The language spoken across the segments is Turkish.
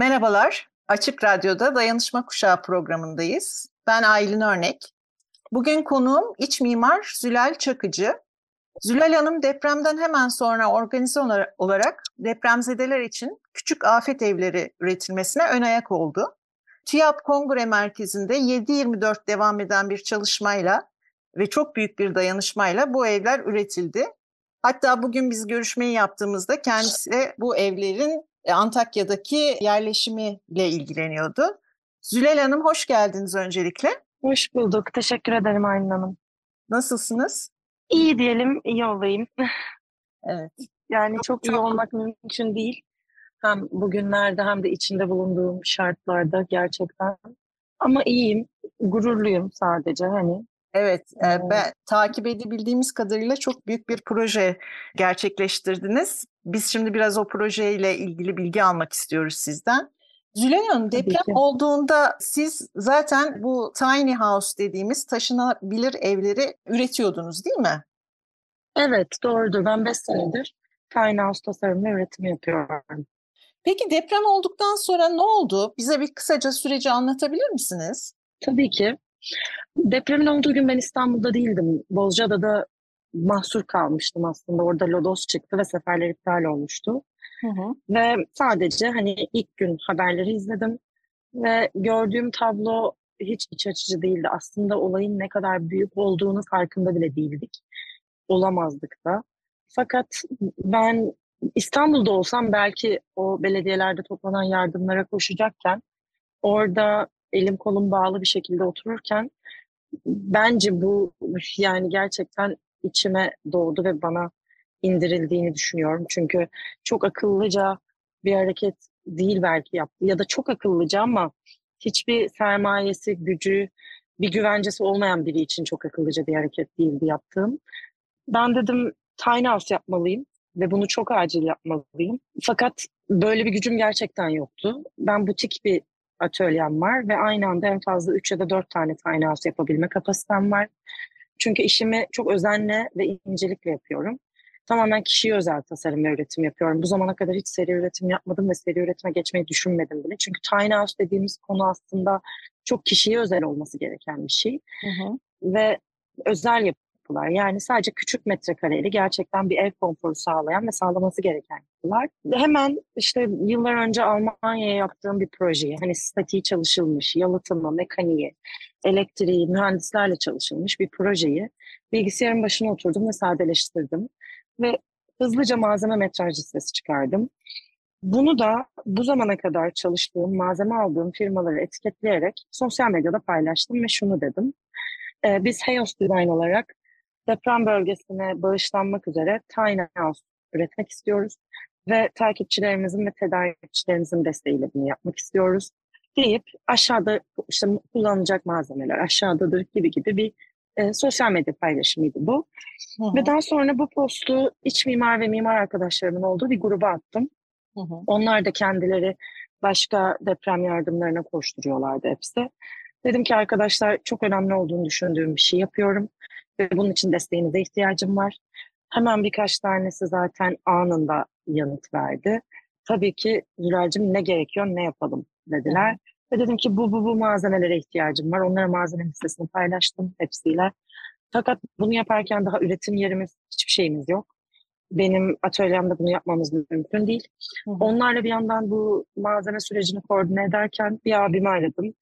Merhabalar, Açık Radyo'da Dayanışma Kuşağı programındayız. Ben Aylin Örnek. Bugün konuğum iç mimar Zülal Çakıcı. Zülal Hanım depremden hemen sonra organize olarak depremzedeler için küçük afet evleri üretilmesine ön ayak oldu. TÜYAP Kongre Merkezi'nde 7-24 devam eden bir çalışmayla ve çok büyük bir dayanışmayla bu evler üretildi. Hatta bugün biz görüşmeyi yaptığımızda kendisi bu evlerin Antakya'daki yerleşimiyle ilgileniyordu. Zülal Hanım hoş geldiniz öncelikle. Hoş bulduk. Teşekkür ederim Aylin Hanım. Nasılsınız? İyi diyelim, iyi olayım. Evet. Yani çok iyi olmak mümkün değil. Hem bugünlerde hem de içinde bulunduğum şartlarda gerçekten. Ama iyiyim, gururluyum sadece hani. Evet, e, ben, takip edebildiğimiz kadarıyla çok büyük bir proje gerçekleştirdiniz. Biz şimdi biraz o projeyle ilgili bilgi almak istiyoruz sizden. Züleyha Hanım deprem olduğunda siz zaten bu tiny house dediğimiz taşınabilir evleri üretiyordunuz değil mi? Evet doğrudur. Ben 5 senedir tiny house tasarım ve üretimi yapıyorum. Peki deprem olduktan sonra ne oldu? Bize bir kısaca süreci anlatabilir misiniz? Tabii ki. Depremin olduğu gün ben İstanbul'da değildim. Bozcaada'da mahsur kalmıştım aslında. Orada lodos çıktı ve seferler iptal olmuştu. Hı hı. Ve sadece hani ilk gün haberleri izledim ve gördüğüm tablo hiç iç açıcı değildi. Aslında olayın ne kadar büyük olduğunu farkında bile değildik. Olamazdık da. Fakat ben İstanbul'da olsam belki o belediyelerde toplanan yardımlara koşacakken orada elim kolum bağlı bir şekilde otururken bence bu yani gerçekten içime doğdu ve bana indirildiğini düşünüyorum. Çünkü çok akıllıca bir hareket değil belki yaptı ya da çok akıllıca ama hiçbir sermayesi, gücü, bir güvencesi olmayan biri için çok akıllıca bir hareket değildi yaptığım. Ben dedim tiny house yapmalıyım ve bunu çok acil yapmalıyım. Fakat böyle bir gücüm gerçekten yoktu. Ben butik bir atölyem var ve aynı anda en fazla 3 ya da 4 tane tiny house yapabilme kapasitem var. Çünkü işimi çok özenle ve incelikle yapıyorum. Tamamen kişiye özel tasarım ve üretim yapıyorum. Bu zamana kadar hiç seri üretim yapmadım ve seri üretime geçmeyi düşünmedim bile. Çünkü tiny house dediğimiz konu aslında çok kişiye özel olması gereken bir şey. Hı hı. Ve özel yap yapılar. Yani sadece küçük metrekareli gerçekten bir ev konforu sağlayan ve sağlaması gereken yapılar. Hemen işte yıllar önce Almanya'ya yaptığım bir projeyi, hani statiği çalışılmış, yalıtımı, mekaniği, elektriği, mühendislerle çalışılmış bir projeyi bilgisayarın başına oturdum ve sadeleştirdim. Ve hızlıca malzeme metraj listesi çıkardım. Bunu da bu zamana kadar çalıştığım, malzeme aldığım firmaları etiketleyerek sosyal medyada paylaştım ve şunu dedim. Ee, biz Heos Design olarak deprem bölgesine bağışlanmak üzere tiny house üretmek istiyoruz ve takipçilerimizin ve tedarikçilerimizin desteğiyle bunu yapmak istiyoruz deyip aşağıda işte kullanılacak malzemeler aşağıdadır gibi gibi bir e, sosyal medya paylaşımıydı bu. Hı hı. Ve daha sonra bu postu iç mimar ve mimar arkadaşlarımın olduğu bir gruba attım. Hı hı. Onlar da kendileri başka deprem yardımlarına koşturuyorlardı hepsi. Dedim ki arkadaşlar çok önemli olduğunu düşündüğüm bir şey yapıyorum ve bunun için desteğinize ihtiyacım var. Hemen birkaç tanesi zaten anında yanıt verdi. Tabii ki Zülal'cim ne gerekiyor, ne yapalım dediler. Ve dedim ki bu, bu, bu malzemelere ihtiyacım var. Onlara malzeme listesini paylaştım hepsiyle. Fakat bunu yaparken daha üretim yerimiz, hiçbir şeyimiz yok. Benim atölyemde bunu yapmamız mümkün değil. Hı hı. Onlarla bir yandan bu malzeme sürecini koordine ederken bir abimi aradım.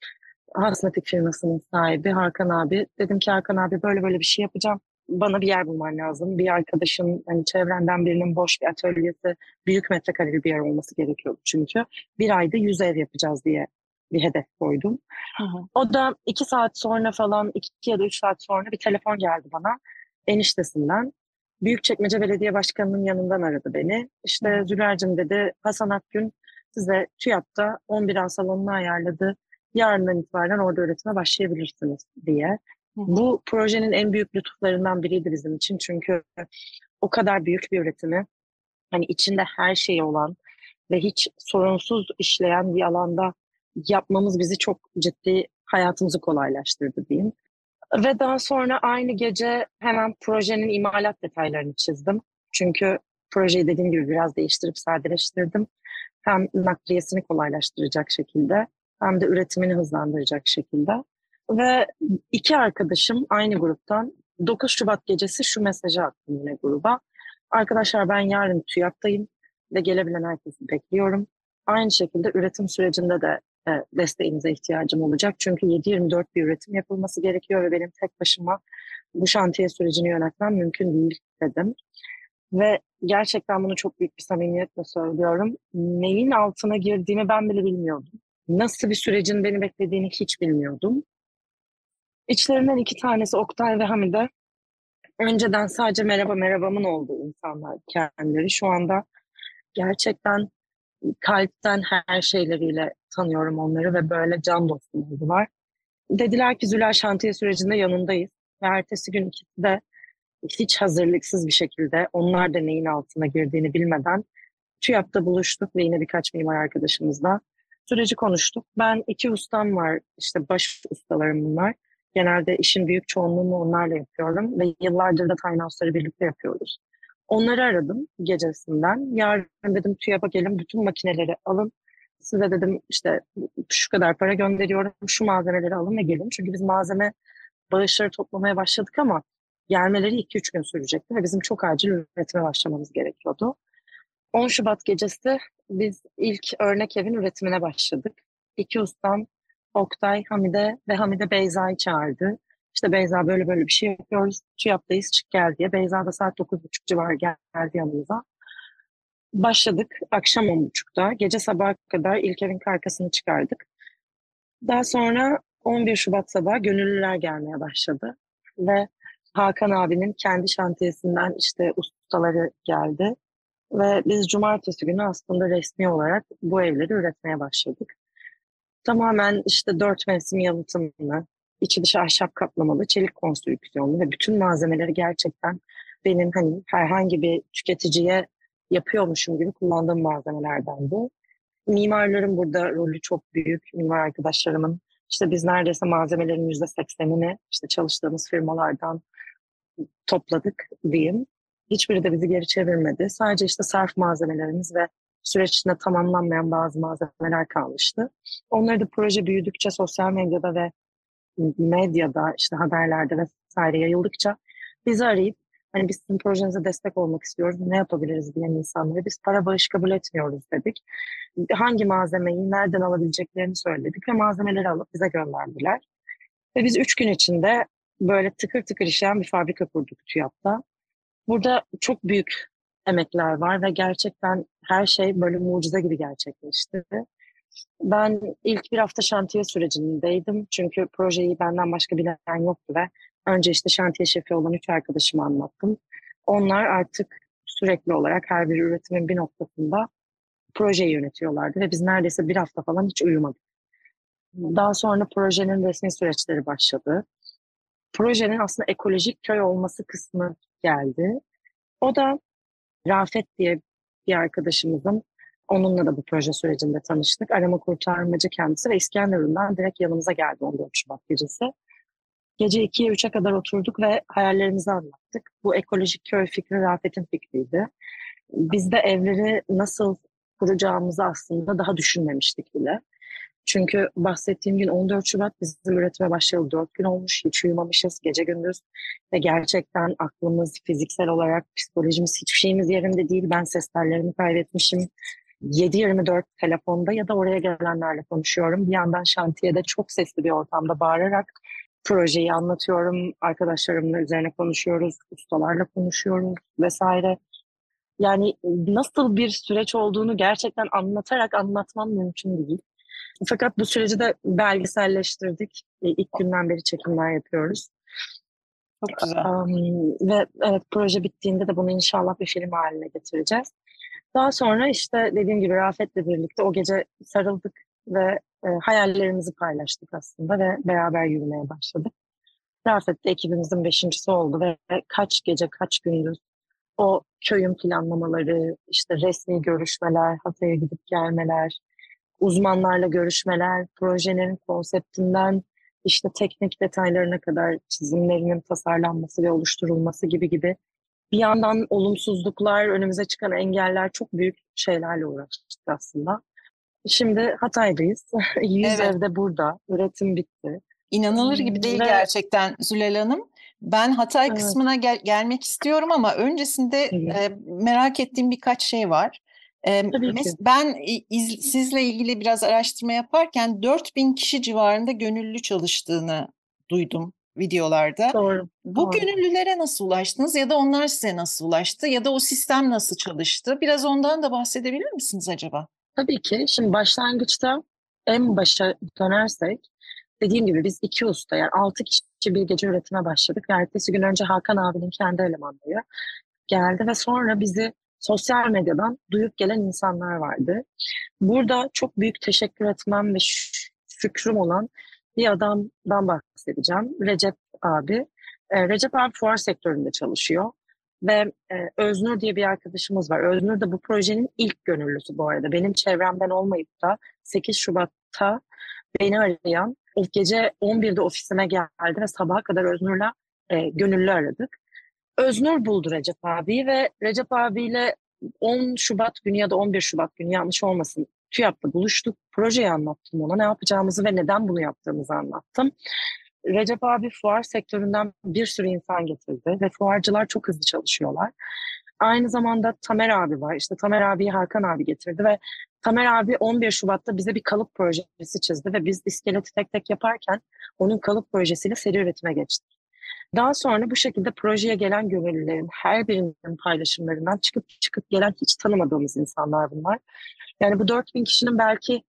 Hasmetik firmasının sahibi Hakan abi. Dedim ki Hakan abi böyle böyle bir şey yapacağım. Bana bir yer bulman lazım. Bir arkadaşın hani çevrenden birinin boş bir atölyesi, büyük metrekareli bir yer olması gerekiyordu çünkü. Bir ayda yüz ev yapacağız diye bir hedef koydum. Hı hı. O da iki saat sonra falan, iki ya da üç saat sonra bir telefon geldi bana eniştesinden. Büyükçekmece Belediye Başkanı'nın yanından aradı beni. İşte Züler'cim dedi Hasan Akgün size TÜYAP'ta 11 A salonunu ayarladı yarından itibaren orada öğretime başlayabilirsiniz diye. Bu projenin en büyük lütuflarından biriydi bizim için çünkü o kadar büyük bir üretimi hani içinde her şey olan ve hiç sorunsuz işleyen bir alanda yapmamız bizi çok ciddi hayatımızı kolaylaştırdı diyeyim. Ve daha sonra aynı gece hemen projenin imalat detaylarını çizdim. Çünkü projeyi dediğim gibi biraz değiştirip sadeleştirdim. hem nakliyesini kolaylaştıracak şekilde hem de üretimini hızlandıracak şekilde. Ve iki arkadaşım aynı gruptan 9 Şubat gecesi şu mesajı attım yine gruba. Arkadaşlar ben yarın TÜYAP'tayım ve gelebilen herkesi bekliyorum. Aynı şekilde üretim sürecinde de e, desteğinize ihtiyacım olacak. Çünkü 7-24 bir üretim yapılması gerekiyor ve benim tek başıma bu şantiye sürecini yönetmem mümkün değil dedim. Ve gerçekten bunu çok büyük bir samimiyetle söylüyorum. Neyin altına girdiğimi ben bile bilmiyordum. Nasıl bir sürecin beni beklediğini hiç bilmiyordum. İçlerinden iki tanesi Oktay ve Hamide. Önceden sadece merhaba merhabamın olduğu insanlar kendileri. Şu anda gerçekten kalpten her şeyleriyle tanıyorum onları ve böyle can dostum oldular. Dediler ki Zülal şantiye sürecinde yanındayız. Ve ertesi gün ikisi de hiç hazırlıksız bir şekilde onlar da neyin altına girdiğini bilmeden TÜYAP'ta buluştuk ve yine birkaç mimar arkadaşımızla süreci konuştuk. Ben iki ustam var, işte baş ustalarım bunlar. Genelde işin büyük çoğunluğunu onlarla yapıyorum ve yıllardır da tiny birlikte yapıyoruz. Onları aradım gecesinden. Yarın dedim TÜYAP'a gelin bütün makineleri alın. Size dedim işte şu kadar para gönderiyorum, şu malzemeleri alın ve gelin. Çünkü biz malzeme bağışları toplamaya başladık ama gelmeleri 2-3 gün sürecekti ve bizim çok acil üretime başlamamız gerekiyordu. 10 Şubat gecesi biz ilk örnek evin üretimine başladık. İki ustam Oktay, Hamide ve Hamide Beyza'yı çağırdı. İşte Beyza böyle böyle bir şey yapıyoruz. Şu yaptayız çık gel diye. Beyza da saat 9.30 civarı geldi yanımıza. Başladık akşam 10.30'da. Gece sabaha kadar ilk evin karkasını çıkardık. Daha sonra 11 Şubat sabahı gönüllüler gelmeye başladı. Ve Hakan abinin kendi şantiyesinden işte ustaları geldi. Ve biz cumartesi günü aslında resmi olarak bu evleri üretmeye başladık. Tamamen işte dört mevsim yalıtımlı, içi dışı ahşap kaplamalı, çelik konstrüksiyonlu ve bütün malzemeleri gerçekten benim hani herhangi bir tüketiciye yapıyormuşum gibi kullandığım malzemelerdendi. Mimarların burada rolü çok büyük. Mimar arkadaşlarımın işte biz neredeyse malzemelerin yüzde seksenini işte çalıştığımız firmalardan topladık diyeyim. Hiçbiri de bizi geri çevirmedi. Sadece işte sarf malzemelerimiz ve süreç içinde tamamlanmayan bazı malzemeler kalmıştı. Onları da proje büyüdükçe sosyal medyada ve medyada işte haberlerde vesaire yayıldıkça bizi arayıp hani biz sizin projenize destek olmak istiyoruz ne yapabiliriz diyen insanlara biz para bağış kabul etmiyoruz dedik. Hangi malzemeyi nereden alabileceklerini söyledik ve malzemeleri alıp bize gönderdiler. Ve biz üç gün içinde böyle tıkır tıkır işleyen bir fabrika kurduk TÜYAP'ta. Burada çok büyük emekler var ve gerçekten her şey böyle mucize gibi gerçekleşti. Ben ilk bir hafta şantiye sürecindeydim. Çünkü projeyi benden başka bilen yoktu ve önce işte şantiye şefi olan üç arkadaşıma anlattım. Onlar artık sürekli olarak her bir üretimin bir noktasında projeyi yönetiyorlardı ve biz neredeyse bir hafta falan hiç uyumadık. Daha sonra projenin resmi süreçleri başladı. Projenin aslında ekolojik köy olması kısmı geldi. O da Rafet diye bir arkadaşımızın onunla da bu proje sürecinde tanıştık. Arama kurtarmacı kendisi ve İskenderun'dan direkt yanımıza geldi 14 Şubat gecesi. Gece 2'ye 3'e kadar oturduk ve hayallerimizi anlattık. Bu ekolojik köy fikri Rafet'in fikriydi. Biz de evleri nasıl kuracağımızı aslında daha düşünmemiştik bile. Çünkü bahsettiğim gün 14 Şubat bizim üretime başlayalı 4 gün olmuş. Hiç uyumamışız gece gündüz. Ve gerçekten aklımız fiziksel olarak, psikolojimiz hiçbir şeyimiz yerinde değil. Ben ses tellerimi kaybetmişim. 7-24 telefonda ya da oraya gelenlerle konuşuyorum. Bir yandan şantiyede çok sesli bir ortamda bağırarak projeyi anlatıyorum. Arkadaşlarımla üzerine konuşuyoruz, ustalarla konuşuyoruz vesaire. Yani nasıl bir süreç olduğunu gerçekten anlatarak anlatmam mümkün değil. Fakat bu süreci de belgeselleştirdik. İlk günden beri çekimler yapıyoruz. Çok güzel. Um, ve evet proje bittiğinde de bunu inşallah bir film haline getireceğiz. Daha sonra işte dediğim gibi Rafet'le birlikte o gece sarıldık ve e, hayallerimizi paylaştık aslında ve beraber yürümeye başladık. Rafet de ekibimizin beşincisi oldu ve kaç gece kaç gündüz o köyün planlamaları, işte resmi görüşmeler, Hatay'a gidip gelmeler, uzmanlarla görüşmeler, projenin konseptinden işte teknik detaylarına kadar çizimlerinin tasarlanması ve oluşturulması gibi gibi bir yandan olumsuzluklar, önümüze çıkan engeller çok büyük şeylerle uğraştık aslında. Şimdi Hatay'dayız. Yüz evet. evde burada. Üretim bitti. İnanılır gibi değil Ve... gerçekten Zülal Hanım. Ben Hatay evet. kısmına gel- gelmek istiyorum ama öncesinde e, merak ettiğim birkaç şey var. E, ben iz, sizle ilgili biraz araştırma yaparken 4000 kişi civarında gönüllü çalıştığını duydum videolarda. Doğru. Bu doğru. gönüllülere nasıl ulaştınız ya da onlar size nasıl ulaştı ya da o sistem nasıl çalıştı? Biraz ondan da bahsedebilir misiniz acaba? Tabii ki. Şimdi başlangıçta en başa dönersek dediğim gibi biz iki usta yani altı kişi bir gece üretime başladık. Ertesi gün önce Hakan abinin kendi elemanları geldi ve sonra bizi sosyal medyadan duyup gelen insanlar vardı. Burada çok büyük teşekkür etmem ve şükrüm olan bir adamdan bahsedeceğim. Recep abi. E, Recep abi fuar sektöründe çalışıyor. Ve e, Öznur diye bir arkadaşımız var. Öznur da bu projenin ilk gönüllüsü bu arada. Benim çevremden olmayıp da 8 Şubat'ta beni arayan, o gece 11'de ofisime geldi ve sabaha kadar Öznur'la e, gönüllü aradık. Öznur buldu Recep abi ve Recep abiyle 10 Şubat günü ya da 11 Şubat günü yanlış olmasın TÜYAP'ta buluştuk. Projeyi anlattım ona. Ne yapacağımızı ve neden bunu yaptığımızı anlattım. Recep abi fuar sektöründen bir sürü insan getirdi ve fuarcılar çok hızlı çalışıyorlar. Aynı zamanda Tamer abi var. İşte Tamer abiyi Hakan abi getirdi ve Tamer abi 11 Şubat'ta bize bir kalıp projesi çizdi ve biz iskeleti tek tek yaparken onun kalıp projesiyle seri üretime geçtik. Daha sonra bu şekilde projeye gelen gönüllülerin her birinin paylaşımlarından çıkıp çıkıp gelen hiç tanımadığımız insanlar bunlar. Yani bu 4000 kişinin belki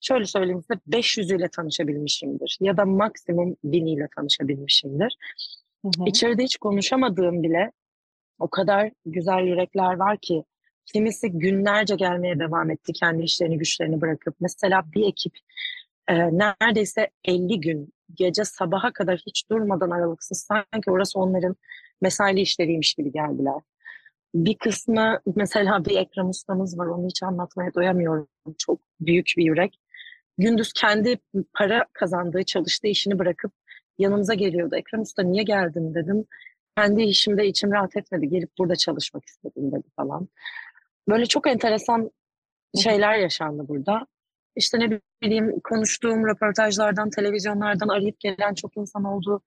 şöyle söyleyeyim size 500 ile tanışabilmişimdir ya da maksimum 1000 ile tanışabilmişimdir. Hı hı. İçeride hiç konuşamadığım bile o kadar güzel yürekler var ki kimisi günlerce gelmeye devam etti kendi işlerini güçlerini bırakıp. Mesela bir ekip e, neredeyse 50 gün gece sabaha kadar hiç durmadan aralıksız sanki orası onların mesaili işleriymiş gibi geldiler. Bir kısmı mesela bir Ekrem ustamız var onu hiç anlatmaya doyamıyorum. Çok büyük bir yürek. Gündüz kendi para kazandığı, çalıştığı işini bırakıp yanımıza geliyordu. Ekrem Usta niye geldin dedim. Kendi işimde içim rahat etmedi. Gelip burada çalışmak istedim dedi falan. Böyle çok enteresan şeyler yaşandı burada. İşte ne bileyim konuştuğum röportajlardan, televizyonlardan arayıp gelen çok insan oldu.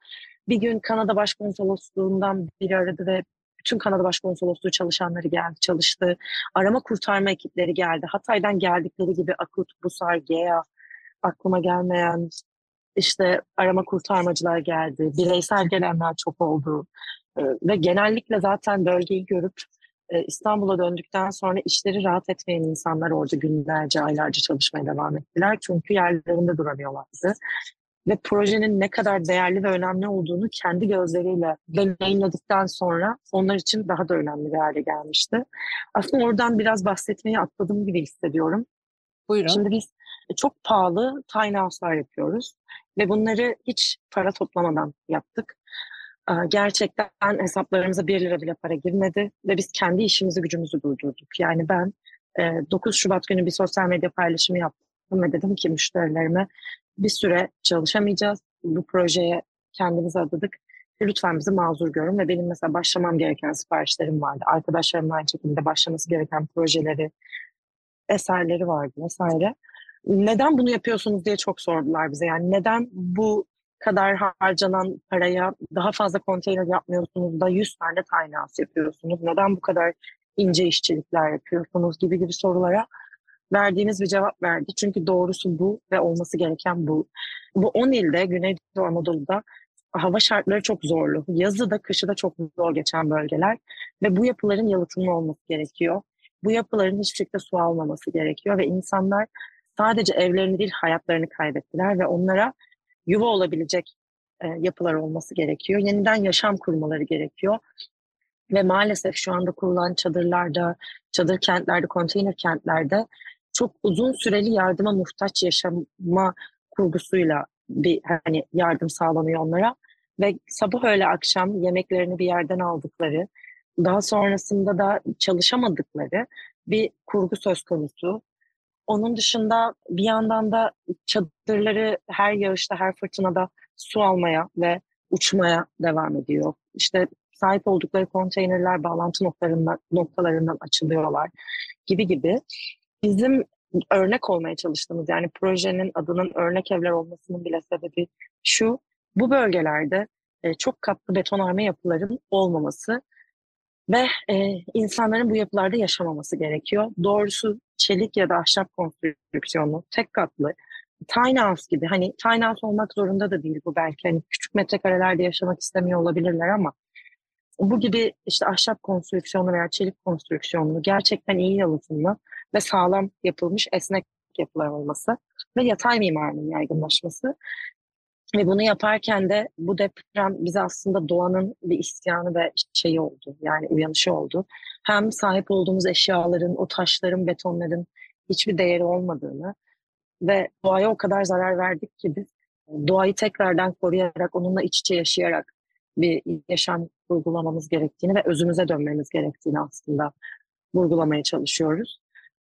Bir gün Kanada Başkonsolosluğundan biri aradı ve bütün Kanada Başkonsolosluğu çalışanları geldi, çalıştı. Arama kurtarma ekipleri geldi. Hatay'dan geldikleri gibi Akut, Busar, GEA aklıma gelmeyen işte arama kurtarmacılar geldi. Bireysel gelenler çok oldu. Ee, ve genellikle zaten bölgeyi görüp e, İstanbul'a döndükten sonra işleri rahat etmeyen insanlar orada günlerce, aylarca çalışmaya devam ettiler. Çünkü yerlerinde duramıyorlardı. Ve projenin ne kadar değerli ve önemli olduğunu kendi gözleriyle deneyimledikten sonra onlar için daha da önemli bir hale gelmişti. Aslında oradan biraz bahsetmeyi atladığım gibi hissediyorum. Buyurun. Şimdi biz çok pahalı tiny house'lar yapıyoruz ve bunları hiç para toplamadan yaptık. Gerçekten hesaplarımıza bir lira bile para girmedi ve biz kendi işimizi gücümüzü durdurduk. Yani ben 9 Şubat günü bir sosyal medya paylaşımı yaptım ve dedim ki müşterilerime bir süre çalışamayacağız. Bu projeye kendimizi adadık. Lütfen bizi mazur görün ve benim mesela başlamam gereken siparişlerim vardı. Arkadaşlarımla aynı şekilde başlaması gereken projeleri, eserleri vardı vesaire. Neden bunu yapıyorsunuz diye çok sordular bize. Yani neden bu kadar harcanan paraya daha fazla konteyner yapmıyorsunuz da 100 tane house yapıyorsunuz? Neden bu kadar ince işçilikler yapıyorsunuz gibi gibi sorulara verdiğiniz bir cevap verdi. Çünkü doğrusu bu ve olması gereken bu. Bu 10 ilde Güneydoğu Anadolu'da hava şartları çok zorlu. Yazı da kışı da çok zor geçen bölgeler ve bu yapıların yalıtımlı olması gerekiyor. Bu yapıların hiçbir şekilde su almaması gerekiyor ve insanlar sadece evlerini değil hayatlarını kaybettiler ve onlara yuva olabilecek e, yapılar olması gerekiyor. Yeniden yaşam kurmaları gerekiyor. Ve maalesef şu anda kurulan çadırlarda, çadır kentlerde, konteyner kentlerde çok uzun süreli yardıma muhtaç yaşama kurgusuyla bir hani yardım sağlanıyor onlara ve sabah öyle akşam yemeklerini bir yerden aldıkları, daha sonrasında da çalışamadıkları bir kurgu söz konusu. Onun dışında bir yandan da çadırları her yağışta, her fırtınada su almaya ve uçmaya devam ediyor. İşte sahip oldukları konteynerler bağlantı noktalarından, noktalarından açılıyorlar gibi gibi. Bizim örnek olmaya çalıştığımız yani projenin adının örnek evler olmasının bile sebebi şu. Bu bölgelerde e, çok katlı betonarme yapıların olmaması ve e, insanların bu yapılarda yaşamaması gerekiyor. Doğrusu çelik ya da ahşap konstrüksiyonu, tek katlı, tiny house gibi hani tiny house olmak zorunda da değil bu belki hani küçük metrekarelerde yaşamak istemiyor olabilirler ama bu gibi işte ahşap konstrüksiyonu veya çelik konstrüksiyonu gerçekten iyi yalıtımlı ve sağlam yapılmış esnek yapılar olması ve yatay mimarinin yaygınlaşması ve bunu yaparken de bu deprem bize aslında doğanın bir isyanı ve şeyi oldu. Yani uyanışı oldu. Hem sahip olduğumuz eşyaların, o taşların, betonların hiçbir değeri olmadığını ve doğaya o kadar zarar verdik ki biz doğayı tekrardan koruyarak, onunla iç içe yaşayarak bir yaşam vurgulamamız gerektiğini ve özümüze dönmemiz gerektiğini aslında vurgulamaya çalışıyoruz.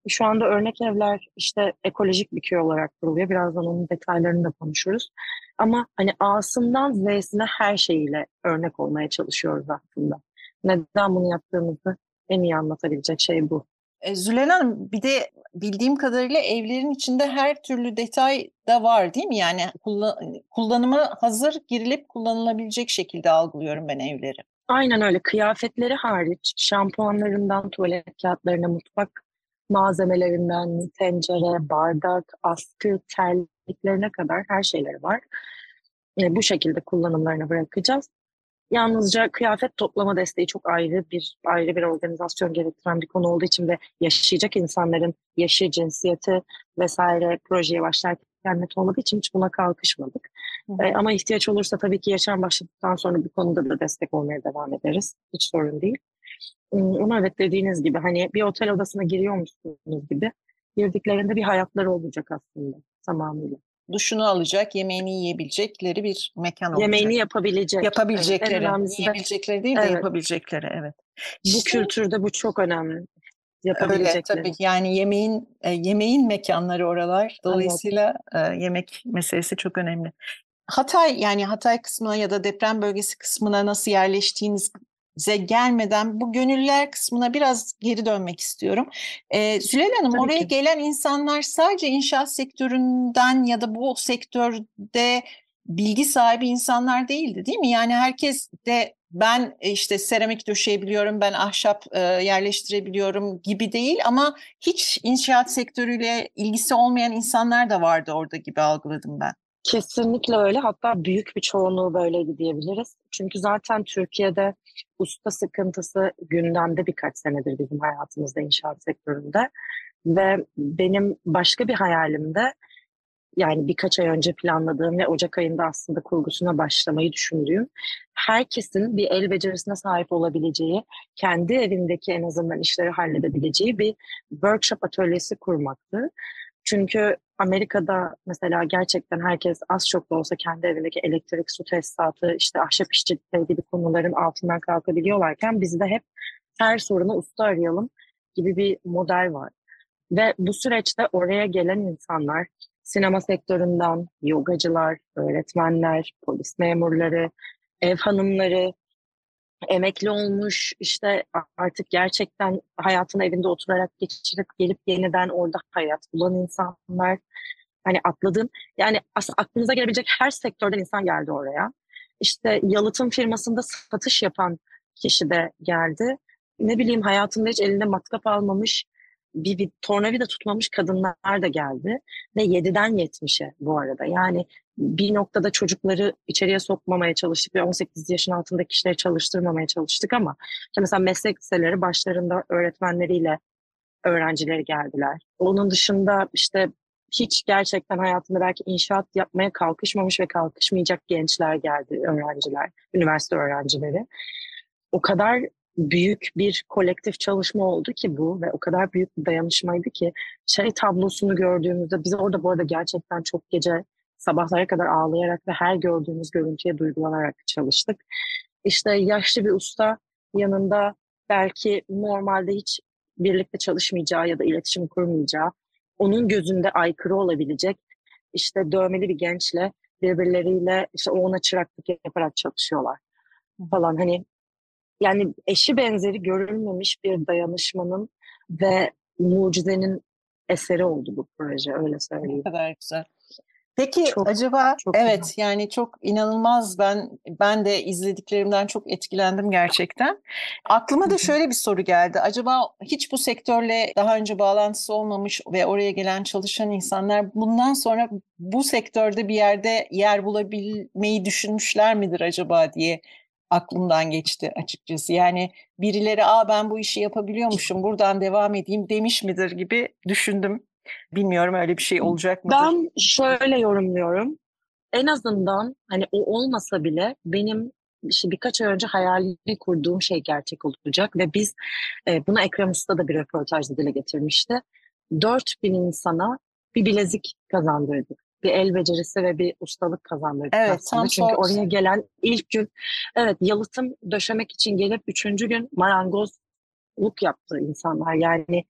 Şu anda örnek evler işte ekolojik bir köy olarak kuruluyor. Birazdan onun detaylarını da konuşuruz. Ama hani A'sından Z'sine her şeyiyle örnek olmaya çalışıyoruz aslında. Neden bunu yaptığımızı en iyi anlatabilecek şey bu. E, Züleyha Hanım bir de bildiğim kadarıyla evlerin içinde her türlü detay da var değil mi? Yani kullanıma hazır girilip kullanılabilecek şekilde algılıyorum ben evleri. Aynen öyle. Kıyafetleri hariç şampuanlarından tuvalet kağıtlarına, mutfak malzemelerinden tencere, bardak, askı, terliklerine kadar her şeyleri var. E, bu şekilde kullanımlarını bırakacağız. Yalnızca kıyafet toplama desteği çok ayrı bir ayrı bir organizasyon gerektiren bir konu olduğu için ve yaşayacak insanların yaşı, cinsiyeti vesaire projeye başlarken net olmadığı için hiç buna kalkışmadık. E, ama ihtiyaç olursa tabii ki yaşam başladıktan sonra bu konuda da destek olmaya devam ederiz. Hiç sorun değil. Ama evet dediğiniz gibi hani bir otel odasına giriyormuşsunuz gibi girdiklerinde bir hayatları olacak aslında tamamıyla. Duşunu alacak, yemeğini yiyebilecekleri bir mekan olacak. Yemeğini yapabilecek. Yapabilecekleri. Evet, yiyebilecekleri değil de evet. yapabilecekleri evet. Bu işte, kültürde bu çok önemli. Öyle tabii yani yemeğin e, yemeğin mekanları oralar. Dolayısıyla evet. e, yemek meselesi çok önemli. Hatay yani Hatay kısmına ya da deprem bölgesi kısmına nasıl yerleştiğiniz gelmeden bu gönüllüler kısmına biraz geri dönmek istiyorum. Ee, Züleyha Hanım Tabii oraya ki. gelen insanlar sadece inşaat sektöründen ya da bu sektörde bilgi sahibi insanlar değildi değil mi? Yani herkes de ben e, işte seramik döşeyebiliyorum, ben ahşap e, yerleştirebiliyorum gibi değil ama hiç inşaat sektörüyle ilgisi olmayan insanlar da vardı orada gibi algıladım ben. Kesinlikle öyle. Hatta büyük bir çoğunluğu böyle diyebiliriz. Çünkü zaten Türkiye'de usta sıkıntısı gündemde birkaç senedir bizim hayatımızda inşaat sektöründe. Ve benim başka bir hayalimde yani birkaç ay önce planladığım ve Ocak ayında aslında kurgusuna başlamayı düşündüğüm herkesin bir el becerisine sahip olabileceği, kendi evindeki en azından işleri halledebileceği bir workshop atölyesi kurmaktı. Çünkü Amerika'da mesela gerçekten herkes az çok da olsa kendi evindeki elektrik, su tesisatı, işte ahşap işçilikleri gibi konuların altından kalkabiliyorlarken bizde hep her soruna usta arayalım gibi bir model var. Ve bu süreçte oraya gelen insanlar sinema sektöründen yogacılar, öğretmenler, polis memurları, ev hanımları, emekli olmuş işte artık gerçekten hayatını evinde oturarak geçirip gelip yeniden orada hayat bulan insanlar hani atladığım yani aslında aklınıza gelebilecek her sektörden insan geldi oraya. İşte yalıtım firmasında satış yapan kişi de geldi. Ne bileyim hayatında hiç elinde matkap almamış bir, bir tornavida tutmamış kadınlar da geldi. Ve 7'den 70'e bu arada. Yani bir noktada çocukları içeriye sokmamaya çalıştık ve 18 yaşın altındaki kişileri çalıştırmamaya çalıştık ama işte mesela meslek liseleri başlarında öğretmenleriyle öğrencileri geldiler. Onun dışında işte hiç gerçekten hayatında belki inşaat yapmaya kalkışmamış ve kalkışmayacak gençler geldi, öğrenciler, üniversite öğrencileri. O kadar büyük bir kolektif çalışma oldu ki bu ve o kadar büyük bir dayanışmaydı ki şey tablosunu gördüğümüzde biz orada bu arada gerçekten çok gece sabahlara kadar ağlayarak ve her gördüğümüz görüntüye duygulanarak çalıştık. İşte yaşlı bir usta yanında belki normalde hiç birlikte çalışmayacağı ya da iletişim kurmayacağı, onun gözünde aykırı olabilecek işte dövmeli bir gençle birbirleriyle işte ona çıraklık yaparak çalışıyorlar falan. Hani yani eşi benzeri görülmemiş bir dayanışmanın ve mucizenin eseri oldu bu proje öyle söyleyeyim. Ne kadar güzel. Peki çok, acaba çok evet güzel. yani çok inanılmaz ben ben de izlediklerimden çok etkilendim gerçekten. Aklıma da şöyle bir soru geldi. Acaba hiç bu sektörle daha önce bağlantısı olmamış ve oraya gelen çalışan insanlar bundan sonra bu sektörde bir yerde yer bulabilmeyi düşünmüşler midir acaba diye aklımdan geçti açıkçası. Yani birileri aa ben bu işi yapabiliyormuşum buradan devam edeyim demiş midir gibi düşündüm. Bilmiyorum öyle bir şey olacak mı? Ben şöyle yorumluyorum. En azından hani o olmasa bile benim işte birkaç ay önce hayalini kurduğum şey gerçek olacak ve biz e, bunu Ekrem Usta da bir röportajda dile getirmişti. 4000 insana bir bilezik kazandırdık. Bir el becerisi ve bir ustalık kazandırdık evet. Tam Çünkü oraya gelen ilk gün evet yalıtım döşemek için gelip üçüncü gün marangozluk yaptı insanlar. Yani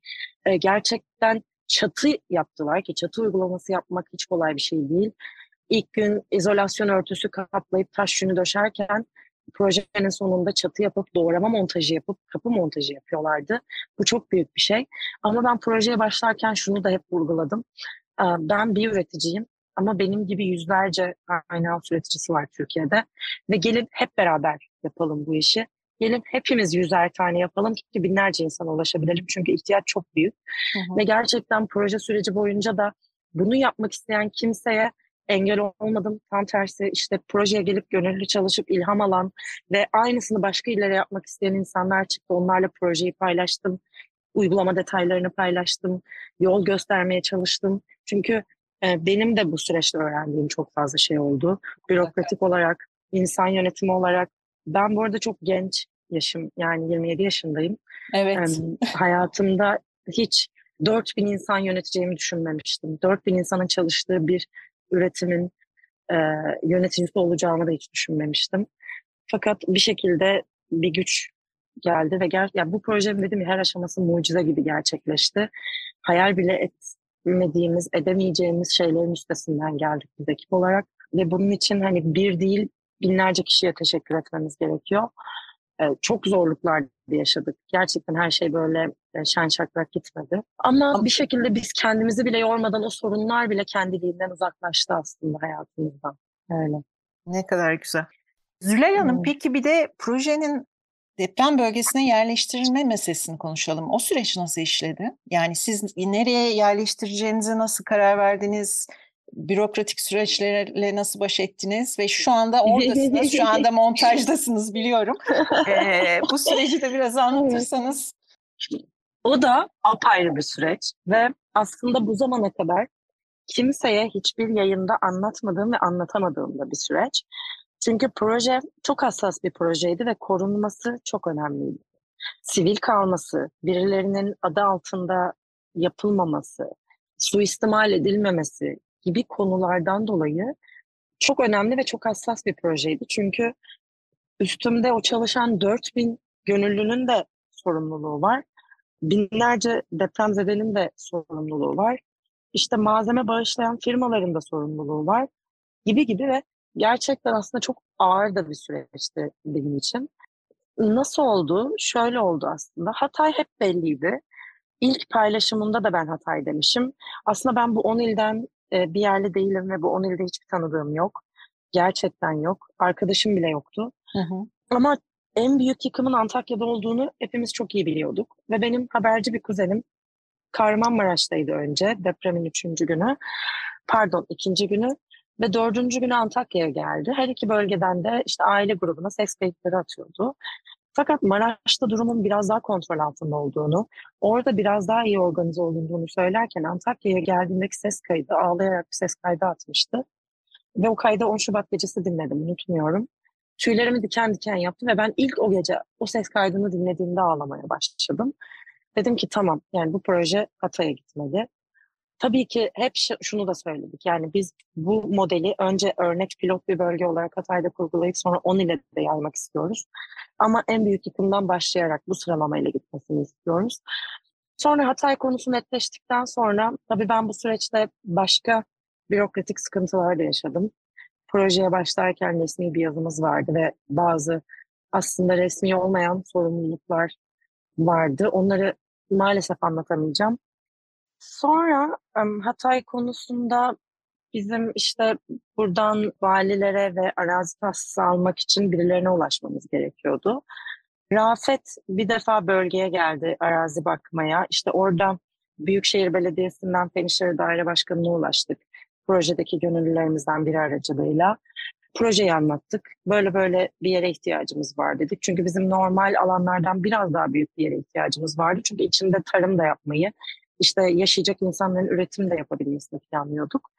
e, gerçekten çatı yaptılar ki çatı uygulaması yapmak hiç kolay bir şey değil. İlk gün izolasyon örtüsü kaplayıp taş yünü döşerken projenin sonunda çatı yapıp doğrama montajı yapıp kapı montajı yapıyorlardı. Bu çok büyük bir şey. Ama ben projeye başlarken şunu da hep vurguladım. Ben bir üreticiyim ama benim gibi yüzlerce aynı üreticisi var Türkiye'de ve gelip hep beraber yapalım bu işi. Gelin hepimiz yüzer tane yapalım ki binlerce insana ulaşabilelim. Çünkü ihtiyaç çok büyük. Hı hı. Ve gerçekten proje süreci boyunca da bunu yapmak isteyen kimseye engel olmadım. Tam tersi işte projeye gelip gönüllü çalışıp ilham alan ve aynısını başka illere yapmak isteyen insanlar çıktı. Onlarla projeyi paylaştım. Uygulama detaylarını paylaştım. Yol göstermeye çalıştım. Çünkü benim de bu süreçte öğrendiğim çok fazla şey oldu. Bürokratik olarak, insan yönetimi olarak, ben bu arada çok genç yaşım yani 27 yaşındayım. Evet. hayatımda hiç 4000 insan yöneteceğimi düşünmemiştim. 4000 insanın çalıştığı bir üretimin yöneticisi olacağımı da hiç düşünmemiştim. Fakat bir şekilde bir güç geldi ve ger yani bu projenin dedim her aşaması mucize gibi gerçekleşti. Hayal bile etmediğimiz, edemeyeceğimiz şeylerin üstesinden geldik biz ekip olarak ve bunun için hani bir değil binlerce kişiye teşekkür etmemiz gerekiyor. Ee, çok zorluklar yaşadık. Gerçekten her şey böyle e, şen şakrak gitmedi. Ama bir şekilde biz kendimizi bile yormadan o sorunlar bile kendiliğinden uzaklaştı aslında hayatımızdan. Öyle. Ne kadar güzel. Zülal Hanım hmm. peki bir de projenin deprem bölgesine yerleştirilme meselesini konuşalım. O süreç nasıl işledi? Yani siz nereye yerleştireceğinize nasıl karar verdiniz? bürokratik süreçlerle nasıl baş ettiniz ve şu anda oradasınız, şu anda montajdasınız biliyorum. Ee, bu süreci de biraz anlatırsanız. O da apayrı bir süreç ve aslında bu zamana kadar kimseye hiçbir yayında anlatmadığım ve anlatamadığım da bir süreç. Çünkü proje çok hassas bir projeydi ve korunması çok önemliydi. Sivil kalması, birilerinin adı altında yapılmaması, suistimal edilmemesi, gibi konulardan dolayı çok önemli ve çok hassas bir projeydi. Çünkü üstümde o çalışan 4000 gönüllünün de sorumluluğu var. Binlerce depremzedenin de sorumluluğu var. İşte malzeme bağışlayan firmaların da sorumluluğu var gibi gibi ve gerçekten aslında çok ağır da bir süreçti benim için. Nasıl oldu? Şöyle oldu aslında. Hatay hep belliydi. İlk paylaşımında da ben Hatay demişim. Aslında ben bu 10 ilden e, bir yerli değilim ve bu 10 ilde hiçbir tanıdığım yok. Gerçekten yok. Arkadaşım bile yoktu. Hı hı. Ama en büyük yıkımın Antakya'da olduğunu hepimiz çok iyi biliyorduk. Ve benim haberci bir kuzenim Kahramanmaraş'taydı önce depremin üçüncü günü. Pardon ikinci günü ve dördüncü günü Antakya'ya geldi. Her iki bölgeden de işte aile grubuna ses kayıtları atıyordu. Fakat Maraş'ta durumun biraz daha kontrol altında olduğunu, orada biraz daha iyi organize olduğunu söylerken Antakya'ya geldiğindeki ses kaydı, ağlayarak bir ses kaydı atmıştı. Ve o kaydı 10 Şubat gecesi dinledim, unutmuyorum. Tüylerimi diken diken yaptı ve ben ilk o gece o ses kaydını dinlediğimde ağlamaya başladım. Dedim ki tamam yani bu proje Hatay'a gitmedi. Tabii ki hep şunu da söyledik. Yani biz bu modeli önce örnek pilot bir bölge olarak Hatay'da kurgulayıp sonra 10 ile de yaymak istiyoruz. Ama en büyük yıkımdan başlayarak bu sıralamayla gitmesini istiyoruz. Sonra Hatay konusu netleştikten sonra tabii ben bu süreçte başka bürokratik sıkıntılar da yaşadım. Projeye başlarken resmi bir yazımız vardı ve bazı aslında resmi olmayan sorumluluklar vardı. Onları maalesef anlatamayacağım. Sonra Hatay konusunda bizim işte buradan valilere ve arazi tahsisi almak için birilerine ulaşmamız gerekiyordu. Rafet bir defa bölgeye geldi arazi bakmaya. İşte orada Büyükşehir Belediyesi'nden Fenişehir Daire Başkanı'na ulaştık. Projedeki gönüllülerimizden biri aracılığıyla. Projeyi anlattık. Böyle böyle bir yere ihtiyacımız var dedik. Çünkü bizim normal alanlardan biraz daha büyük bir yere ihtiyacımız vardı. Çünkü içinde tarım da yapmayı, işte yaşayacak insanların üretim de yapabilmesini planlıyorduk.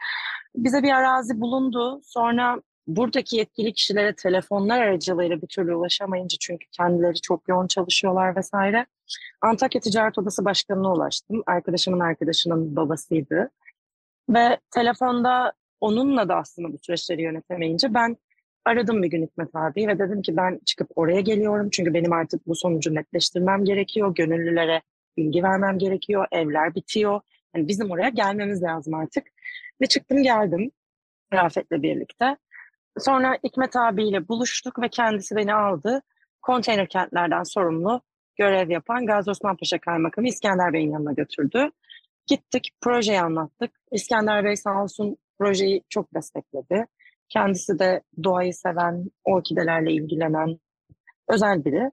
Bize bir arazi bulundu. Sonra buradaki yetkili kişilere telefonlar aracılığıyla bir türlü ulaşamayınca çünkü kendileri çok yoğun çalışıyorlar vesaire. Antakya Ticaret Odası Başkanı'na ulaştım. Arkadaşımın arkadaşının babasıydı. Ve telefonda onunla da aslında bu süreçleri yönetemeyince ben aradım bir gün Hikmet abi ve dedim ki ben çıkıp oraya geliyorum. Çünkü benim artık bu sonucu netleştirmem gerekiyor. Gönüllülere bilgi vermem gerekiyor. Evler bitiyor. Yani bizim oraya gelmemiz lazım artık. Ve çıktım geldim Rafet'le birlikte. Sonra Hikmet abiyle buluştuk ve kendisi beni aldı. Konteyner kentlerden sorumlu görev yapan Gazi Osman Kaymakamı İskender Bey'in yanına götürdü. Gittik, projeyi anlattık. İskender Bey sağ olsun projeyi çok destekledi. Kendisi de doğayı seven, orkidelerle ilgilenen özel biri.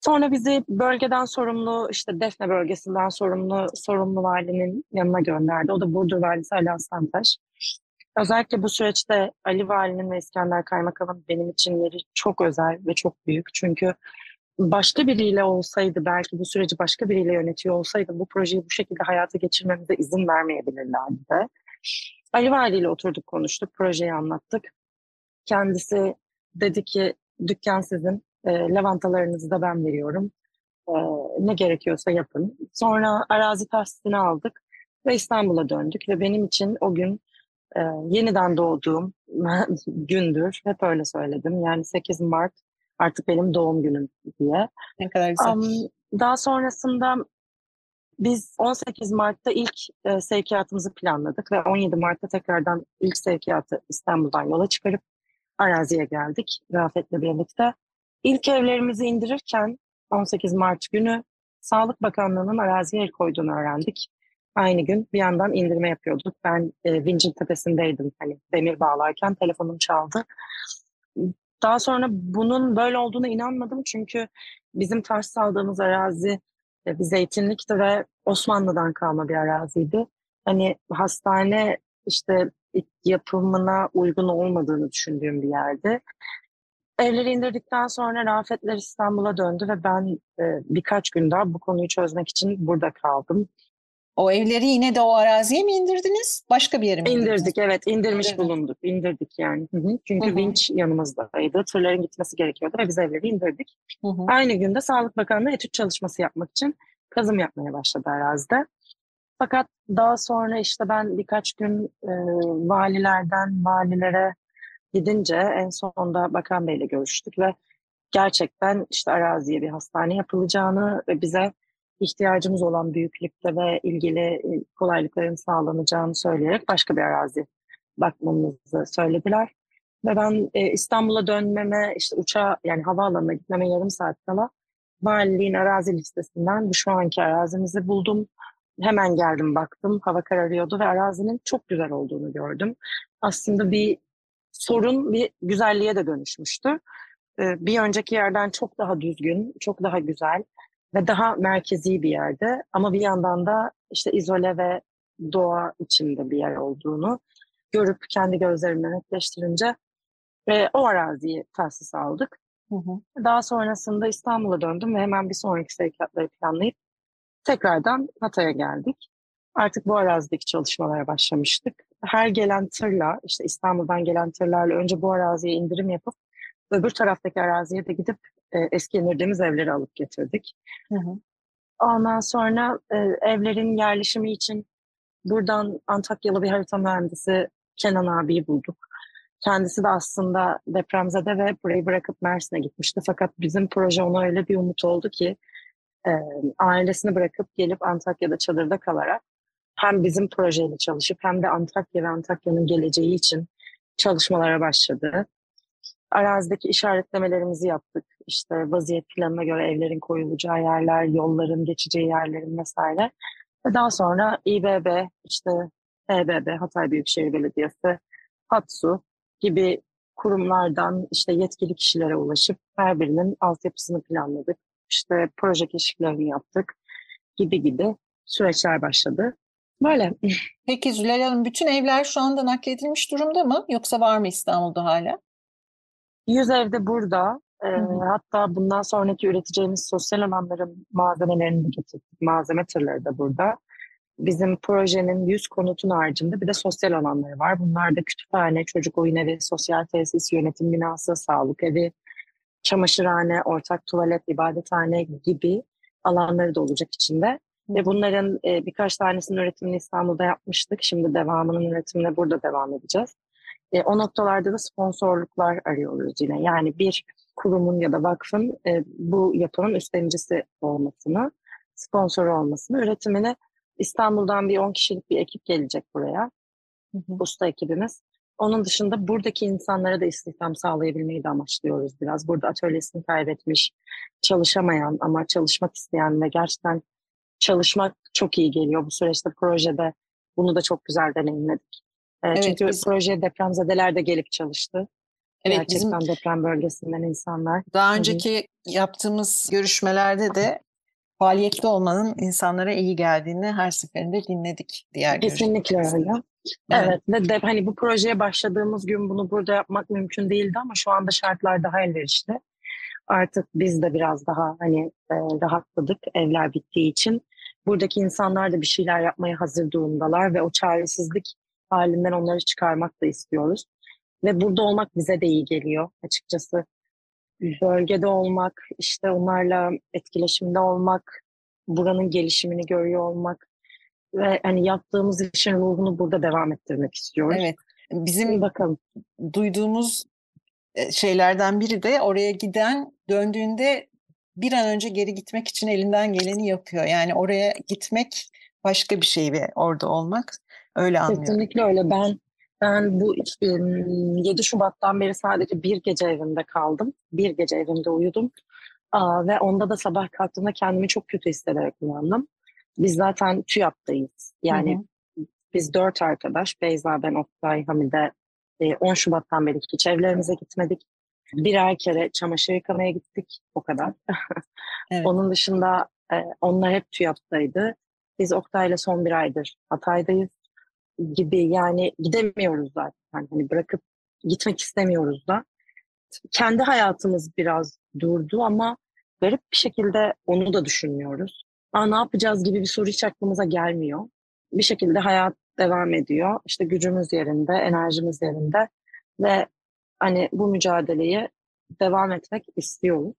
Sonra bizi bölgeden sorumlu, işte Defne bölgesinden sorumlu, sorumlu valinin yanına gönderdi. O da Burdur valisi Ali Aslantaş. Özellikle bu süreçte Ali Valinin ve İskender Kaymakam'ın benim için yeri çok özel ve çok büyük. Çünkü başka biriyle olsaydı, belki bu süreci başka biriyle yönetiyor olsaydı bu projeyi bu şekilde hayata geçirmemize izin vermeyebilirlerdi de. Ali Vali ile oturduk konuştuk, projeyi anlattık. Kendisi dedi ki dükkan sizin, e, lavantalarınızı da ben veriyorum. E, ne gerekiyorsa yapın. Sonra arazi tahsisini aldık ve İstanbul'a döndük ve benim için o gün e, yeniden doğduğum gündür. Hep öyle söyledim. Yani 8 Mart artık benim doğum günüm diye. Ne kadar güzel. Um, daha sonrasında biz 18 Mart'ta ilk e, sevkiyatımızı planladık ve 17 Mart'ta tekrardan ilk sevkiyatı İstanbul'dan yola çıkarıp araziye geldik Rafet'le birlikte. İlk evlerimizi indirirken 18 Mart günü Sağlık Bakanlığı'nın araziye el koyduğunu öğrendik aynı gün bir yandan indirme yapıyorduk. Ben e, Vincin tepesindeydim hani demir bağlarken telefonum çaldı. Daha sonra bunun böyle olduğuna inanmadım çünkü bizim ters aldığımız arazi e, bir zeytinlikti ve Osmanlı'dan kalma bir araziydi. Hani hastane işte yapımına uygun olmadığını düşündüğüm bir yerdi. Evleri indirdikten sonra Rafetler İstanbul'a döndü ve ben e, birkaç gün daha bu konuyu çözmek için burada kaldım. O evleri yine de o araziye mi indirdiniz? Başka bir yere mi indirdiniz? İndirdik evet indirmiş İndirdim. bulunduk. İndirdik yani. Hı hı. Çünkü hı hı. vinç yanımızdaydı. Tırların gitmesi gerekiyordu ve biz evleri indirdik. Hı hı. Aynı günde Sağlık Bakanlığı etüt çalışması yapmak için kazım yapmaya başladı arazide. Fakat daha sonra işte ben birkaç gün e, valilerden valilere gidince en sonunda Bakan Bey'le görüştük ve gerçekten işte araziye bir hastane yapılacağını ve bize ihtiyacımız olan büyüklükte ve ilgili e, kolaylıkların sağlanacağını söyleyerek başka bir arazi bakmamızı söylediler. Ve ben e, İstanbul'a dönmeme, işte uçağa yani havaalanına gitmeme yarım saat kala valiliğin arazi listesinden bu şu anki arazimizi buldum. Hemen geldim baktım, hava kararıyordu ve arazinin çok güzel olduğunu gördüm. Aslında bir sorun bir güzelliğe de dönüşmüştü. E, bir önceki yerden çok daha düzgün, çok daha güzel ve daha merkezi bir yerde ama bir yandan da işte izole ve doğa içinde bir yer olduğunu görüp kendi gözlerimle netleştirince ve o araziyi tahsis aldık. Hı hı. Daha sonrasında İstanbul'a döndüm ve hemen bir sonraki sevkiyatları planlayıp tekrardan Hatay'a geldik. Artık bu arazideki çalışmalara başlamıştık. Her gelen tırla, işte İstanbul'dan gelen tırlarla önce bu araziye indirim yapıp öbür taraftaki araziye de gidip e, eski indirdiğimiz evleri alıp getirdik. Hı hı. Ondan sonra e, evlerin yerleşimi için buradan Antakyalı bir harita mühendisi Kenan abiyi bulduk. Kendisi de aslında depremzede ve burayı bırakıp Mersin'e gitmişti. Fakat bizim proje ona öyle bir umut oldu ki e, ailesini bırakıp gelip Antakya'da çadırda kalarak hem bizim projeyle çalışıp hem de Antakya ve Antakya'nın geleceği için çalışmalara başladı. Arazideki işaretlemelerimizi yaptık. işte vaziyet planına göre evlerin koyulacağı yerler, yolların geçeceği yerlerin vesaire. Ve daha sonra İBB, işte EBB, Hatay Büyükşehir Belediyesi, HATSU gibi kurumlardan işte yetkili kişilere ulaşıp her birinin altyapısını planladık. İşte proje keşiflerini yaptık gibi gibi süreçler başladı. Böyle. Peki Zülal Hanım bütün evler şu anda nakledilmiş durumda mı? Yoksa var mı İstanbul'da hala? Yüz evde burada. E, hatta bundan sonraki üreteceğimiz sosyal alanların malzemelerini de getirdik. Malzeme tırları da burada. Bizim projenin yüz konutun haricinde bir de sosyal alanları var. Bunlar da kütüphane, çocuk oyun evi, sosyal tesis, yönetim binası, sağlık evi, çamaşırhane, ortak tuvalet, ibadethane gibi alanları da olacak içinde. Ve bunların e, birkaç tanesinin üretimini İstanbul'da yapmıştık. Şimdi devamının üretimine burada devam edeceğiz. E, o noktalarda da sponsorluklar arıyoruz yine. Yani bir kurumun ya da vakfın e, bu yapının üstlenicisi olmasını, sponsor olmasını, üretimini İstanbul'dan bir 10 kişilik bir ekip gelecek buraya. Hı hı. Usta ekibimiz. Onun dışında buradaki insanlara da istihdam sağlayabilmeyi de amaçlıyoruz biraz. Burada atölyesini kaybetmiş, çalışamayan ama çalışmak isteyen ve gerçekten çalışmak çok iyi geliyor bu süreçte projede. Bunu da çok güzel deneyimledik. Ee, evet, Çünkü biz... projeye depremzedeler de gelip çalıştı. Evet, Gerçekten bizim deprem bölgesinden insanlar. Daha önceki Hı-hı. yaptığımız görüşmelerde de faaliyette olmanın insanlara iyi geldiğini her seferinde dinledik diğer Kesinlikle öyle. Evet. evet ve de, hani bu projeye başladığımız gün bunu burada yapmak mümkün değildi ama şu anda şartlar daha elverişli. Artık biz de biraz daha hani e, rahatladık evler bittiği için. Buradaki insanlar da bir şeyler yapmaya hazır durumdalar ve o çaresizlik halinden onları çıkarmak da istiyoruz. Ve burada olmak bize de iyi geliyor açıkçası. Bölgede olmak, işte onlarla etkileşimde olmak, buranın gelişimini görüyor olmak ve hani yaptığımız işin ruhunu burada devam ettirmek istiyoruz. Evet. Bizim bakalım duyduğumuz e, şeylerden biri de oraya giden döndüğünde bir an önce geri gitmek için elinden geleni yapıyor. Yani oraya gitmek başka bir şey ve orada olmak öyle anlıyorum. Kesinlikle öyle. Ben ben bu 7 Şubat'tan beri sadece bir gece evimde kaldım. Bir gece evimde uyudum. Aa, ve onda da sabah kalktığımda kendimi çok kötü hissederek uyandım. Biz zaten TÜYAP'tayız. Yani hı hı. biz dört arkadaş, Beyza, ben, Oktay, Hamide, 10 Şubat'tan beri hiç evlerimize gitmedik. Birer kere çamaşır yıkamaya gittik, o kadar. evet. Onun dışında onlar hep TÜYAP'taydı. Biz Oktay'la son bir aydır Hatay'dayız gibi yani gidemiyoruz zaten. Hani bırakıp gitmek istemiyoruz da. Kendi hayatımız biraz durdu ama garip bir şekilde onu da düşünmüyoruz. Aa, ne yapacağız gibi bir soru hiç aklımıza gelmiyor. Bir şekilde hayat devam ediyor. İşte gücümüz yerinde, enerjimiz yerinde ve hani bu mücadeleyi devam etmek istiyoruz.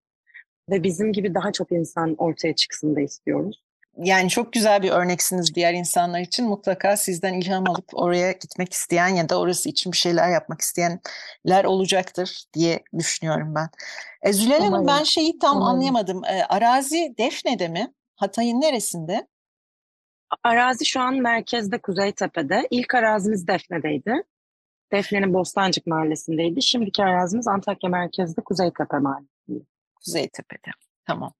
Ve bizim gibi daha çok insan ortaya çıksın da istiyoruz yani çok güzel bir örneksiniz diğer insanlar için. Mutlaka sizden ilham alıp oraya gitmek isteyen ya da orası için bir şeyler yapmak isteyenler olacaktır diye düşünüyorum ben. E, Zülal Hanım ben şeyi tam Umarım. anlayamadım. E, arazi Defne'de mi? Hatay'ın neresinde? Arazi şu an merkezde Kuzeytepe'de. İlk arazimiz Defne'deydi. Defne'nin Bostancık mahallesindeydi. Şimdiki arazimiz Antakya merkezde Kuzeytepe mahallesinde. Kuzeytepe'de. Tamam.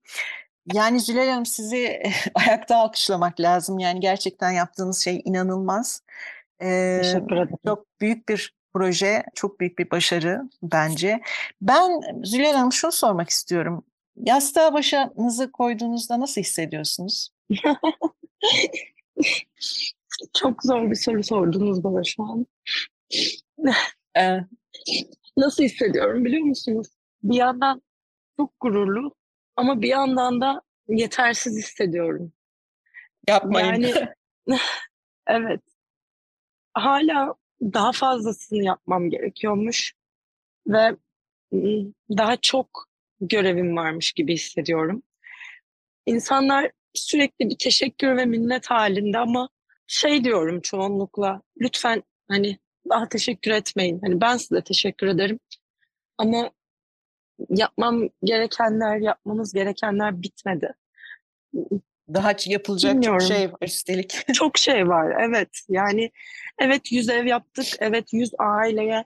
Yani Zülal Hanım sizi ayakta alkışlamak lazım. Yani gerçekten yaptığınız şey inanılmaz. Ee, Teşekkür ederim. Çok büyük bir proje, çok büyük bir başarı bence. Ben Zülal Hanım şunu sormak istiyorum. Yastığa başınızı koyduğunuzda nasıl hissediyorsunuz? çok zor bir soru sordunuz bana şu an. Nasıl hissediyorum biliyor musunuz? Bir yandan çok gururlu, ama bir yandan da yetersiz hissediyorum. Yapmayın. Yani evet. Hala daha fazlasını yapmam gerekiyormuş ve daha çok görevim varmış gibi hissediyorum. İnsanlar sürekli bir teşekkür ve minnet halinde ama şey diyorum çoğunlukla lütfen hani daha teşekkür etmeyin. Hani ben size teşekkür ederim. Ama yapmam gerekenler, yapmamız gerekenler bitmedi. Daha yapılacak Bilmiyorum. çok şey var üstelik. çok şey var evet. Yani evet yüz ev yaptık. Evet yüz aileye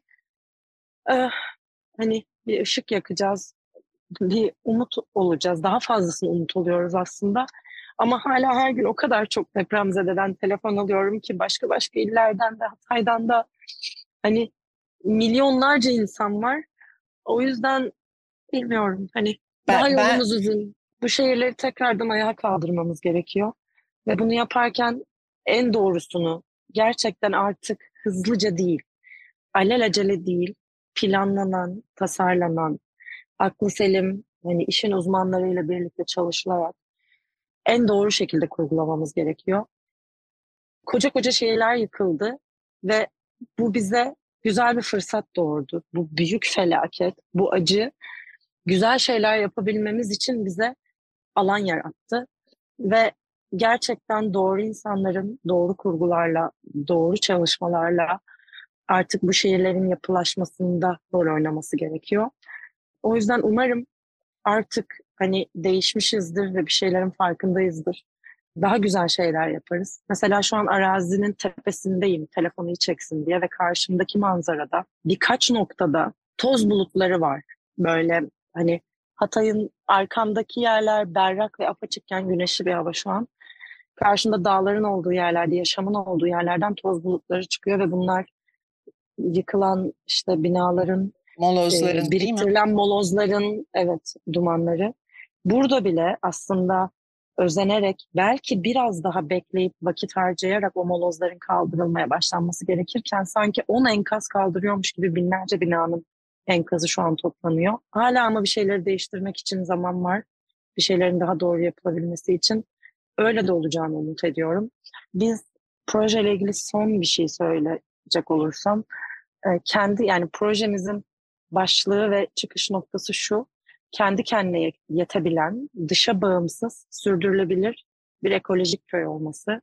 eh, hani bir ışık yakacağız. bir umut olacağız. Daha fazlasını umut oluyoruz aslında. Ama hala her gün o kadar çok depremzededen telefon alıyorum ki başka başka illerden de Hatay'dan da hani milyonlarca insan var. O yüzden bilmiyorum hani ben, daha yolumuz ben... uzun. Bu şehirleri tekrardan ayağa kaldırmamız gerekiyor. Ve bunu yaparken en doğrusunu gerçekten artık hızlıca değil, alelacele değil, planlanan, tasarlanan, aklı selim, hani işin uzmanlarıyla birlikte çalışılarak en doğru şekilde kurgulamamız gerekiyor. Koca koca şeyler yıkıldı ve bu bize güzel bir fırsat doğurdu. Bu büyük felaket, bu acı güzel şeyler yapabilmemiz için bize alan yarattı ve gerçekten doğru insanların doğru kurgularla, doğru çalışmalarla artık bu şehirlerin yapılaşmasında rol oynaması gerekiyor. O yüzden umarım artık hani değişmişizdir ve bir şeylerin farkındayızdır. Daha güzel şeyler yaparız. Mesela şu an arazinin tepesindeyim telefonu çeksin diye ve karşımdaki manzarada birkaç noktada toz bulutları var. Böyle hani Hatay'ın arkamdaki yerler berrak ve apaçıkken güneşli bir hava şu an. Karşında dağların olduğu yerlerde, yaşamın olduğu yerlerden toz bulutları çıkıyor ve bunlar yıkılan işte binaların molozların e, biriktirilen molozların evet dumanları. Burada bile aslında özenerek belki biraz daha bekleyip vakit harcayarak o molozların kaldırılmaya başlanması gerekirken sanki 10 enkaz kaldırıyormuş gibi binlerce binanın enkazı şu an toplanıyor. Hala ama bir şeyleri değiştirmek için zaman var. Bir şeylerin daha doğru yapılabilmesi için. Öyle de olacağını umut ediyorum. Biz projeyle ilgili son bir şey söyleyecek olursam e, kendi yani projemizin başlığı ve çıkış noktası şu. Kendi kendine yetebilen, dışa bağımsız, sürdürülebilir bir ekolojik köy olması.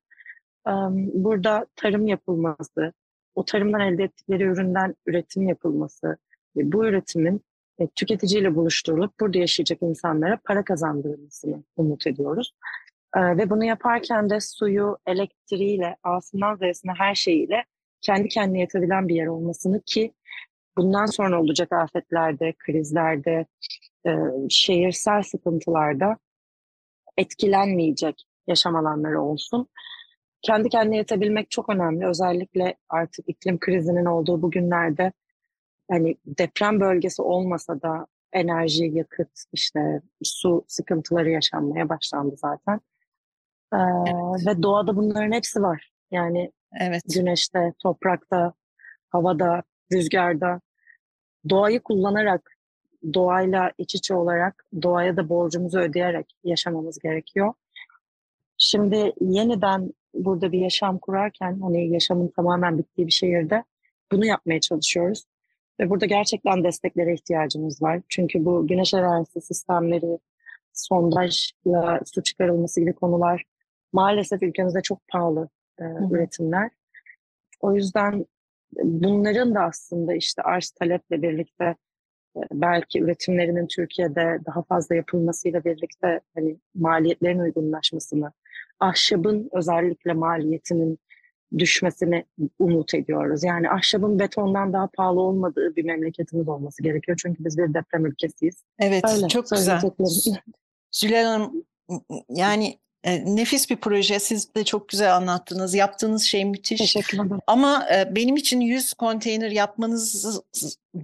Burada tarım yapılması, o tarımdan elde ettikleri üründen üretim yapılması ve bu üretimin e, tüketiciyle buluşturulup burada yaşayacak insanlara para kazandırılmasını umut ediyoruz. Ve bunu yaparken de suyu, elektriğiyle, A'sından Z'sine her şeyiyle kendi kendine yetebilen bir yer olmasını ki bundan sonra olacak afetlerde, krizlerde, e, şehirsel sıkıntılarda etkilenmeyecek yaşam alanları olsun. Kendi kendine yetebilmek çok önemli. Özellikle artık iklim krizinin olduğu bugünlerde hani deprem bölgesi olmasa da enerji, yakıt, işte su sıkıntıları yaşanmaya başlandı zaten. Ee, evet. Ve doğada bunların hepsi var. Yani evet. güneşte, toprakta, havada, rüzgarda doğayı kullanarak, doğayla iç içe olarak, doğaya da borcumuzu ödeyerek yaşamamız gerekiyor. Şimdi yeniden burada bir yaşam kurarken, hani yaşamın tamamen bittiği bir şehirde bunu yapmaya çalışıyoruz. Ve burada gerçekten desteklere ihtiyacımız var. Çünkü bu güneş enerjisi sistemleri, sondajla su çıkarılması gibi konular maalesef ülkemizde çok pahalı e, üretimler. O yüzden bunların da aslında işte arz taleple birlikte belki üretimlerinin Türkiye'de daha fazla yapılmasıyla birlikte hani maliyetlerin uygunlaşmasını, ahşabın özellikle maliyetinin düşmesini umut ediyoruz. Yani ahşabın betondan daha pahalı olmadığı bir memleketimiz olması gerekiyor. Çünkü biz bir deprem ülkesiyiz. Evet, Öyle, çok güzel. Zülal Hanım, yani e, nefis bir proje. Siz de çok güzel anlattınız. Yaptığınız şey müthiş. Teşekkür ederim. Ama e, benim için 100 konteyner yapmanız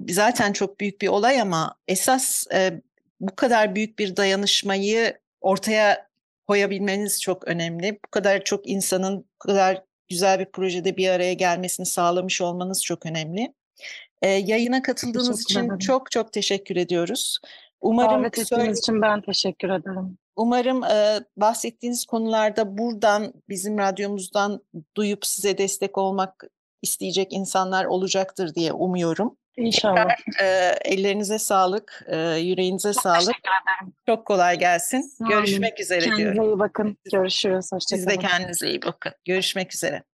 zaten çok büyük bir olay ama esas e, bu kadar büyük bir dayanışmayı ortaya koyabilmeniz çok önemli. Bu kadar çok insanın bu kadar güzel bir projede bir araya gelmesini sağlamış olmanız çok önemli. E, yayına katıldığınız için çok çok teşekkür ediyoruz. Umarım Davet ettiğiniz için ben teşekkür ederim. Umarım e, bahsettiğiniz konularda buradan bizim radyomuzdan duyup size destek olmak isteyecek insanlar olacaktır diye umuyorum. İnşallah. Tekrar, e, ellerinize sağlık, e, yüreğinize Çok sağlık. Çok kolay gelsin. Sağ Görüşmek üzere Kendinize diyorum. iyi bakın. Görüşürüz. Hoşçakalın. Siz de kendinize iyi bakın. Görüşmek üzere.